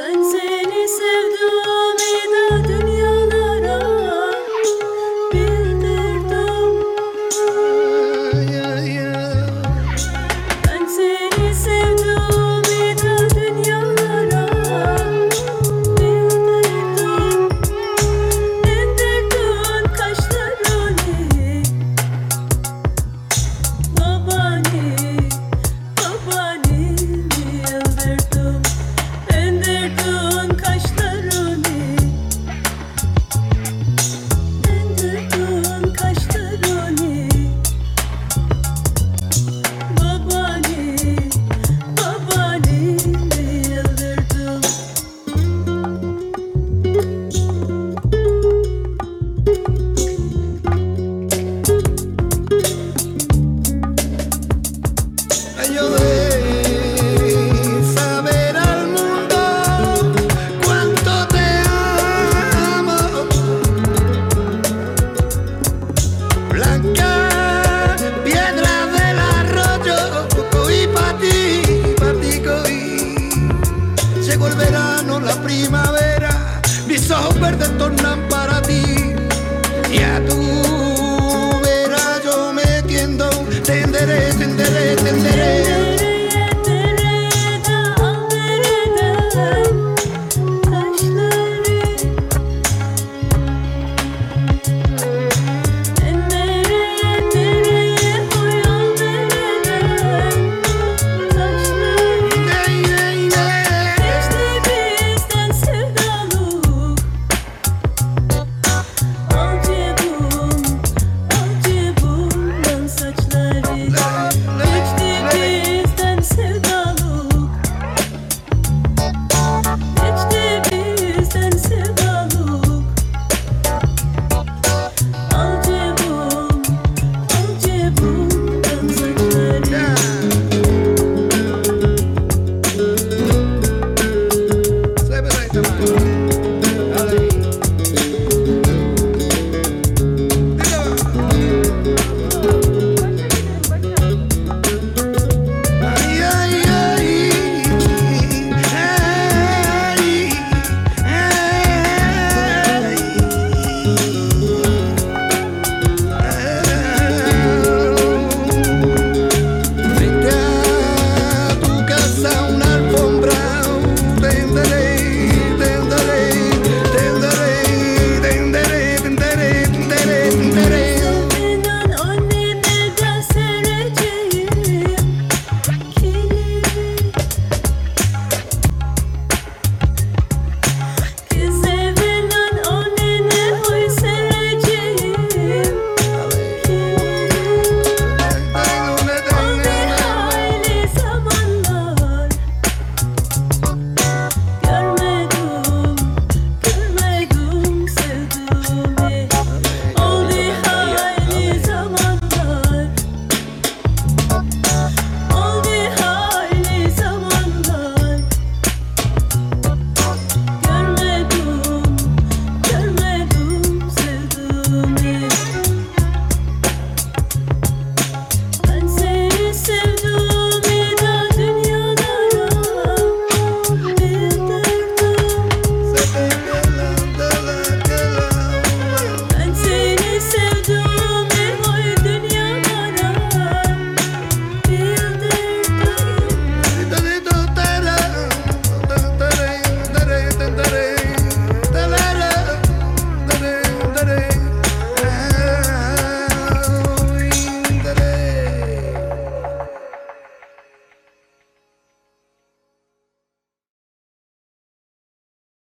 Ben seni sevdim. verdes tornan para ti. Y a tu vera yo me tiendo, tenderé, tenderé, tenderé.